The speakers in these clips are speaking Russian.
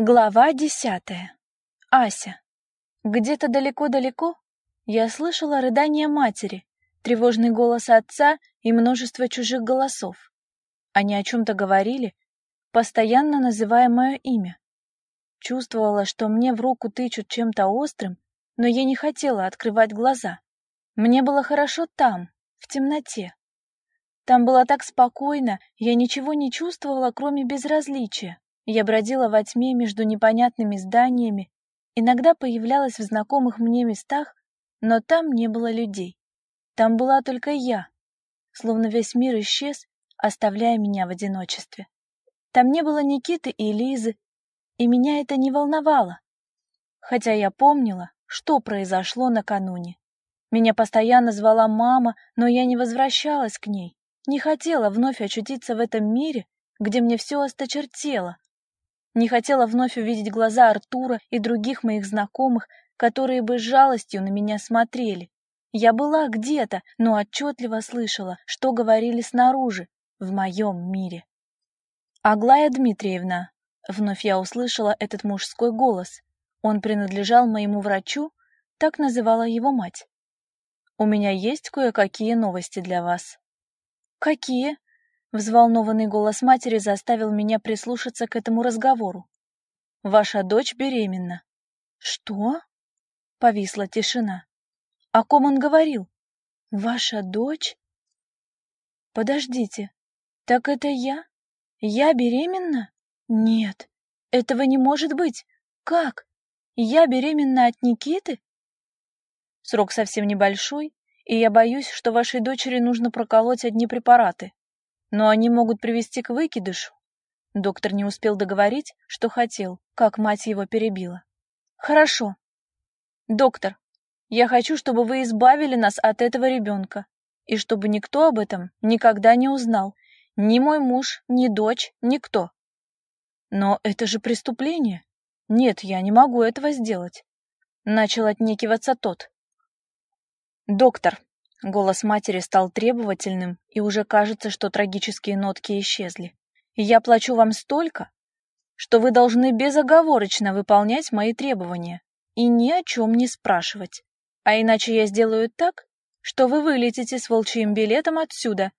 Глава десятая. Ася. Где-то далеко-далеко я слышала рыдание матери, тревожный голос отца и множество чужих голосов. Они о чем-то говорили, постоянно называя мое имя. Чувствовала, что мне в руку тычут чем-то острым, но я не хотела открывать глаза. Мне было хорошо там, в темноте. Там было так спокойно, я ничего не чувствовала, кроме безразличия. Я бродила во тьме между непонятными зданиями, иногда появлялась в знакомых мне местах, но там не было людей. Там была только я, словно весь мир исчез, оставляя меня в одиночестве. Там не было Никиты и Лизы, и меня это не волновало. Хотя я помнила, что произошло накануне. Меня постоянно звала мама, но я не возвращалась к ней, не хотела вновь очутиться в этом мире, где мне все осточертело, не хотела вновь увидеть глаза Артура и других моих знакомых, которые бы с жалостью на меня смотрели. Я была где-то, но отчетливо слышала, что говорили снаружи, в моем мире. «Аглая Дмитриевна», — вновь я услышала этот мужской голос. Он принадлежал моему врачу, так называла его мать. «У меня есть кое-какие новости для вас». «Какие?» Взволнованный голос матери заставил меня прислушаться к этому разговору. Ваша дочь беременна. Что? Повисла тишина. О ком он говорил? Ваша дочь? Подождите. Так это я? Я беременна? Нет. Этого не может быть. Как? Я беременна от Никиты? Срок совсем небольшой, и я боюсь, что вашей дочери нужно проколоть одни препараты но они могут привести к выкидышу. Доктор не успел договорить, что хотел, как мать его перебила. Хорошо. Доктор, я хочу, чтобы вы избавили нас от этого ребенка, и чтобы никто об этом никогда не узнал. Ни мой муж, ни дочь, никто. Но это же преступление. Нет, я не могу этого сделать. Начал отнекиваться тот. Доктор, Голос матери стал требовательным, и уже кажется, что трагические нотки исчезли. «Я плачу вам столько, что вы должны безоговорочно выполнять мои требования и ни о чем не спрашивать. А иначе я сделаю так, что вы вылетите с волчьим билетом отсюда.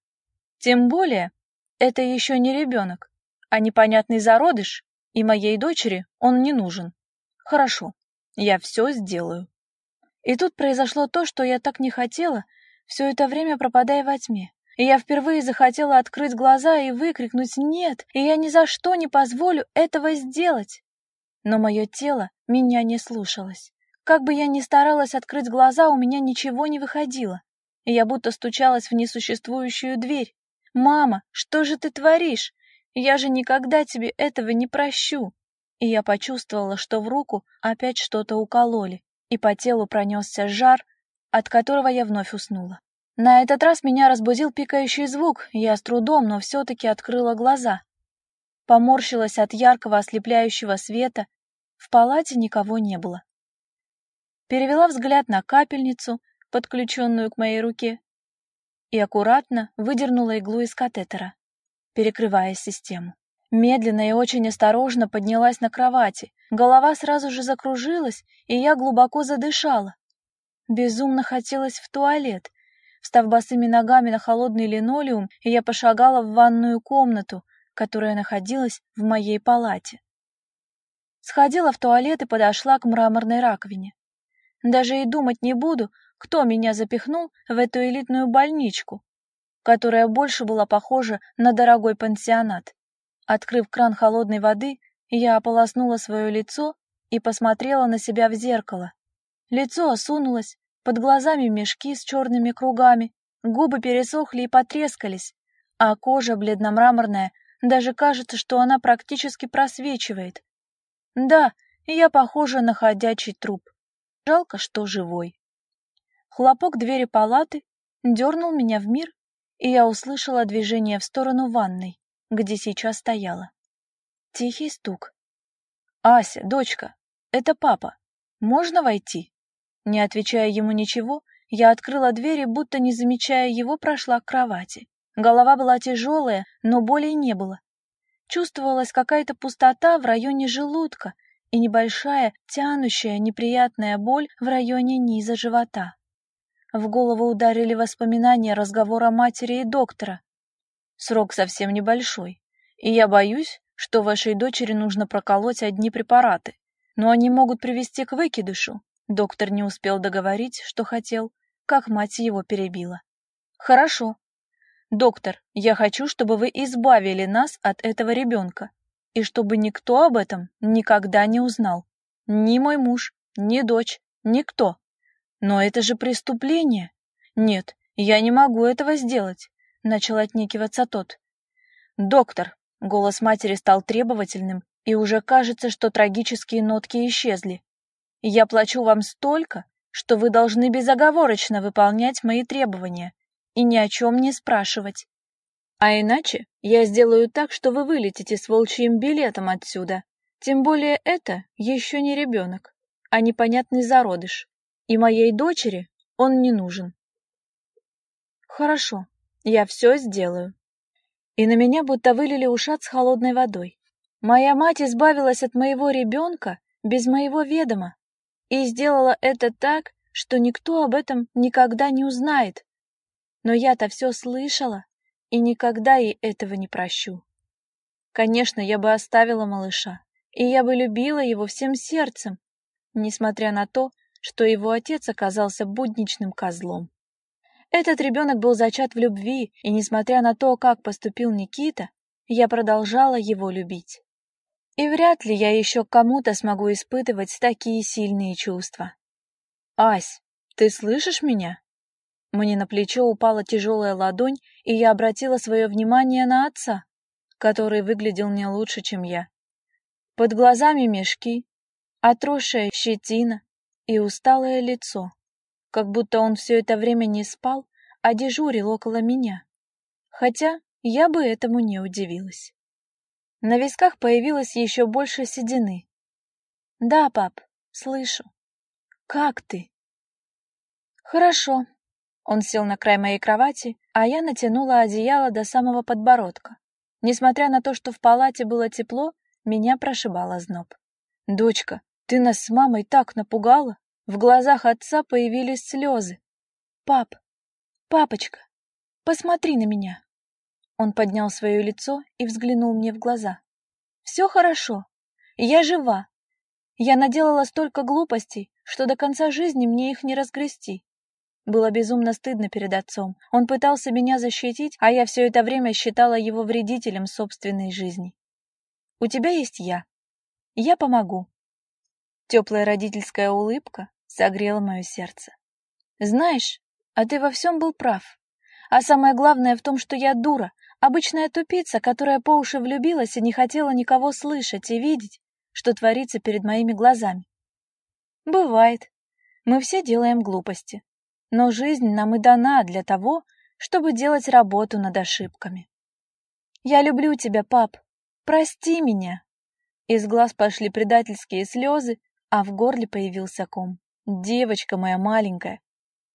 Тем более, это еще не ребенок, а непонятный зародыш, и моей дочери он не нужен. Хорошо, я все сделаю». И тут произошло то, что я так не хотела, все это время пропадая во тьме. И я впервые захотела открыть глаза и выкрикнуть «Нет!» И я ни за что не позволю этого сделать. Но мое тело меня не слушалось. Как бы я ни старалась открыть глаза, у меня ничего не выходило. И я будто стучалась в несуществующую дверь. «Мама, что же ты творишь? Я же никогда тебе этого не прощу!» И я почувствовала, что в руку опять что-то укололи, и по телу пронесся жар, от которого я вновь уснула. На этот раз меня разбудил пикающий звук, я с трудом, но все-таки открыла глаза. Поморщилась от яркого ослепляющего света, в палате никого не было. Перевела взгляд на капельницу, подключенную к моей руке, и аккуратно выдернула иглу из катетера, перекрывая систему. Медленно и очень осторожно поднялась на кровати. Голова сразу же закружилась, и я глубоко задышала. Безумно хотелось в туалет. Встав босыми ногами на холодный линолеум, я пошагала в ванную комнату, которая находилась в моей палате. Сходила в туалет и подошла к мраморной раковине. Даже и думать не буду, кто меня запихнул в эту элитную больничку, которая больше была похожа на дорогой пансионат. Открыв кран холодной воды, я ополоснула свое лицо и посмотрела на себя в зеркало. Лицо осунулось, под глазами мешки с черными кругами, губы пересохли и потрескались, а кожа бледно-мраморная, даже кажется, что она практически просвечивает. Да, я похожа на ходячий труп. Жалко, что живой. Хлопок двери палаты дернул меня в мир, и я услышала движение в сторону ванной, где сейчас стояла. Тихий стук. «Ася, дочка, это папа. Можно войти?» Не отвечая ему ничего, я открыла дверь и, будто не замечая его, прошла к кровати. Голова была тяжелая, но боли не было. чувствовалась какая-то пустота в районе желудка и небольшая, тянущая, неприятная боль в районе низа живота. В голову ударили воспоминания разговора матери и доктора. Срок совсем небольшой, и я боюсь, что вашей дочери нужно проколоть одни препараты, но они могут привести к выкидышу. Доктор не успел договорить, что хотел, как мать его перебила. Хорошо. Доктор, я хочу, чтобы вы избавили нас от этого ребенка, и чтобы никто об этом никогда не узнал. Ни мой муж, ни дочь, никто. Но это же преступление. Нет, я не могу этого сделать, начал отнекиваться тот. Доктор, голос матери стал требовательным, и уже кажется, что трагические нотки исчезли. Я плачу вам столько, что вы должны безоговорочно выполнять мои требования и ни о чем не спрашивать. А иначе я сделаю так, что вы вылетите с волчьим билетом отсюда. Тем более это еще не ребенок, а непонятный зародыш и моей дочери он не нужен. Хорошо, я все сделаю. И на меня будто вылили ушат с холодной водой. Моя мать избавилась от моего ребенка без моего ведома и сделала это так, что никто об этом никогда не узнает. Но я-то все слышала и никогда ей этого не прощу. Конечно, я бы оставила малыша, и я бы любила его всем сердцем, несмотря на то, что его отец оказался будничным козлом. Этот ребенок был зачат в любви, и несмотря на то, как поступил Никита, я продолжала его любить. И вряд ли я еще кому-то смогу испытывать такие сильные чувства. «Ась, ты слышишь меня?» Мне на плечо упала тяжелая ладонь, и я обратила свое внимание на отца, который выглядел не лучше, чем я. Под глазами мешки, отросшая щетина, и усталое лицо, как будто он все это время не спал, а дежурил около меня. Хотя я бы этому не удивилась. На висках появилось еще больше седины. «Да, пап, слышу. Как ты?» «Хорошо». Он сел на край моей кровати, а я натянула одеяло до самого подбородка. Несмотря на то, что в палате было тепло, меня прошибало зноб. «Дочка, ты нас с мамой так напугала. В глазах отца появились слезы. Пап, папочка, посмотри на меня. Он поднял свое лицо и взглянул мне в глаза. Все хорошо. Я жива. Я наделала столько глупостей, что до конца жизни мне их не разгрести. Было безумно стыдно перед отцом. Он пытался меня защитить, а я все это время считала его вредителем собственной жизни. У тебя есть я. Я помогу. Теплая родительская улыбка согрела мое сердце. Знаешь, а ты во всем был прав. А самое главное в том, что я дура, обычная тупица, которая по уши влюбилась и не хотела никого слышать и видеть, что творится перед моими глазами. Бывает. Мы все делаем глупости. Но жизнь нам и дана для того, чтобы делать работу над ошибками. Я люблю тебя, пап. Прости меня. Из глаз пошли предательские слезы, а в горле появился ком. «Девочка моя маленькая!»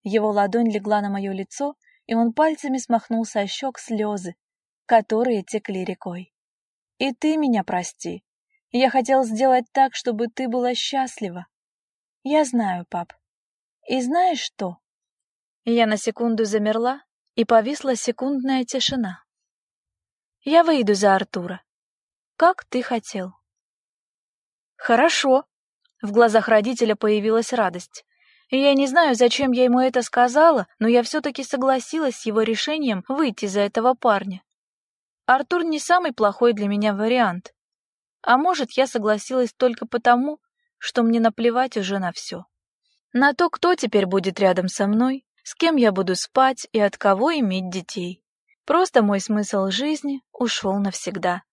Его ладонь легла на мое лицо, и он пальцами смахнул со щек слезы, которые текли рекой. «И ты меня прости. Я хотел сделать так, чтобы ты была счастлива. Я знаю, пап. И знаешь что?» Я на секунду замерла, и повисла секундная тишина. «Я выйду за Артура. Как ты хотел». «Хорошо», в глазах родителя появилась радость. Я не знаю, зачем я ему это сказала, но я все-таки согласилась с его решением выйти за этого парня. Артур не самый плохой для меня вариант. А может, я согласилась только потому, что мне наплевать уже на все. На то, кто теперь будет рядом со мной, с кем я буду спать и от кого иметь детей. Просто мой смысл жизни ушел навсегда,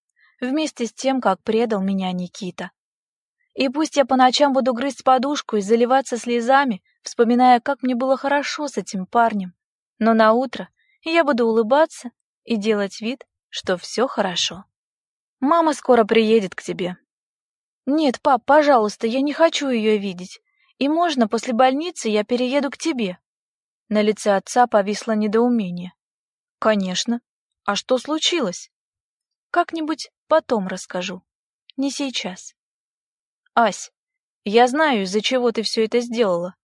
вместе с тем, как предал меня Никита. И пусть я по ночам буду грызть подушку и заливаться слезами, вспоминая, как мне было хорошо с этим парнем, но на утро я буду улыбаться и делать вид, что все хорошо. Мама скоро приедет к тебе. Нет, пап, пожалуйста, я не хочу ее видеть. И можно после больницы я перееду к тебе. На лице отца повисло недоумение. Конечно. А что случилось? Как-нибудь потом расскажу. Не сейчас. Ась, я знаю, из-за чего ты все это сделала.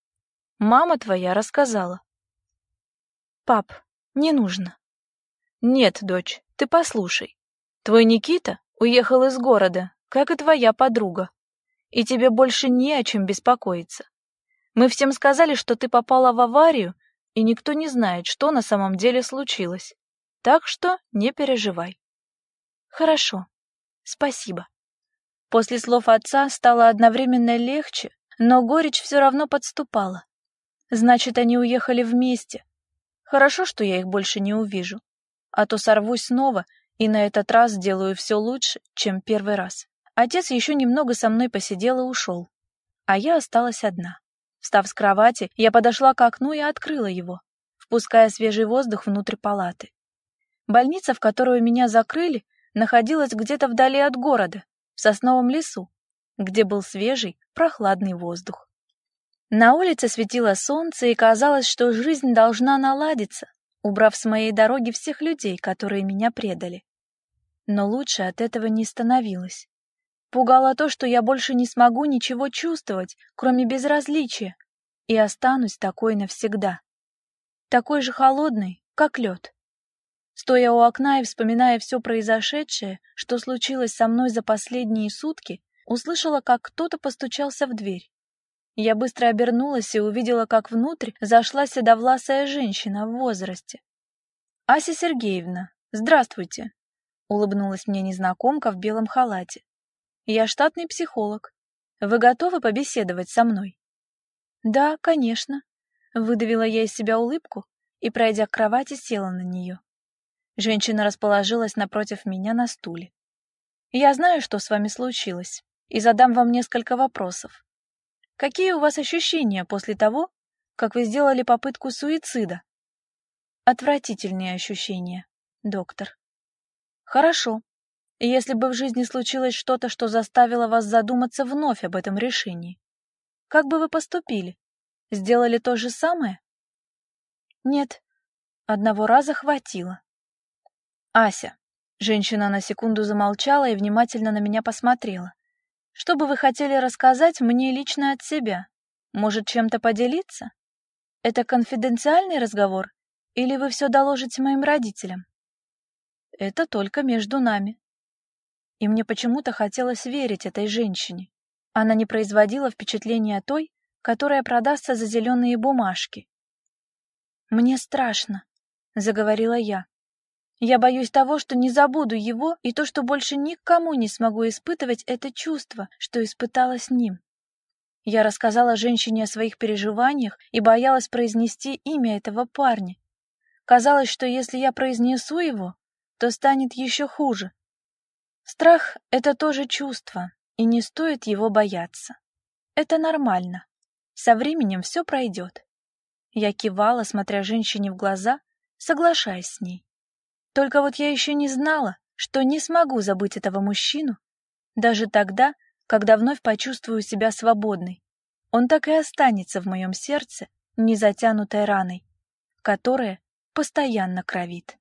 Мама твоя рассказала. Пап, не нужно. Нет, дочь, ты послушай. Твой Никита уехал из города, как и твоя подруга. И тебе больше не о чем беспокоиться. Мы всем сказали, что ты попала в аварию, и никто не знает, что на самом деле случилось. Так что не переживай. Хорошо. Спасибо. После слов отца стало одновременно легче, но горечь все равно подступала. Значит, они уехали вместе. Хорошо, что я их больше не увижу. А то сорвусь снова и на этот раз сделаю все лучше, чем первый раз. Отец еще немного со мной посидел и ушел. А я осталась одна. Встав с кровати, я подошла к окну и открыла его, впуская свежий воздух внутрь палаты. Больница, в которую меня закрыли, находилась где-то вдали от города, в сосновом лесу, где был свежий, прохладный воздух. На улице светило солнце, и казалось, что жизнь должна наладиться, убрав с моей дороги всех людей, которые меня предали. Но лучше от этого не становилось. Пугало то, что я больше не смогу ничего чувствовать, кроме безразличия, и останусь такой навсегда. Такой же холодный, как лед. Стоя у окна и вспоминая все произошедшее, что случилось со мной за последние сутки, услышала, как кто-то постучался в дверь. Я быстро обернулась и увидела, как внутрь зашла седовласая женщина в возрасте. «Ася Сергеевна, здравствуйте!» — улыбнулась мне незнакомка в белом халате. Я штатный психолог. Вы готовы побеседовать со мной? Да, конечно. Выдавила я из себя улыбку и, пройдя к кровати, села на нее. Женщина расположилась напротив меня на стуле. Я знаю, что с вами случилось, и задам вам несколько вопросов. Какие у вас ощущения после того, как вы сделали попытку суицида? Отвратительные ощущения, доктор. Хорошо. Если бы в жизни случилось что-то, что заставило вас задуматься вновь об этом решении, как бы вы поступили? Сделали то же самое? Нет, одного раза хватило. Ася. Женщина на секунду замолчала и внимательно на меня посмотрела. Что бы вы хотели рассказать мне лично от себя? Может, чем-то поделиться? Это конфиденциальный разговор или вы все доложите моим родителям? Это только между нами. И мне почему-то хотелось верить этой женщине. Она не производила впечатления той, которая продастся за зеленые бумажки. «Мне страшно», — заговорила я. «Я боюсь того, что не забуду его, и то, что больше никому не смогу испытывать это чувство, что испытала с ним». Я рассказала женщине о своих переживаниях и боялась произнести имя этого парня. Казалось, что если я произнесу его, то станет еще хуже. Страх — это тоже чувство, и не стоит его бояться. Это нормально. Со временем все пройдет. Я кивала, смотря женщине в глаза, соглашаясь с ней. Только вот я еще не знала, что не смогу забыть этого мужчину, даже тогда, когда вновь почувствую себя свободной. Он так и останется в моем сердце, не затянутой раной, которая постоянно кровит.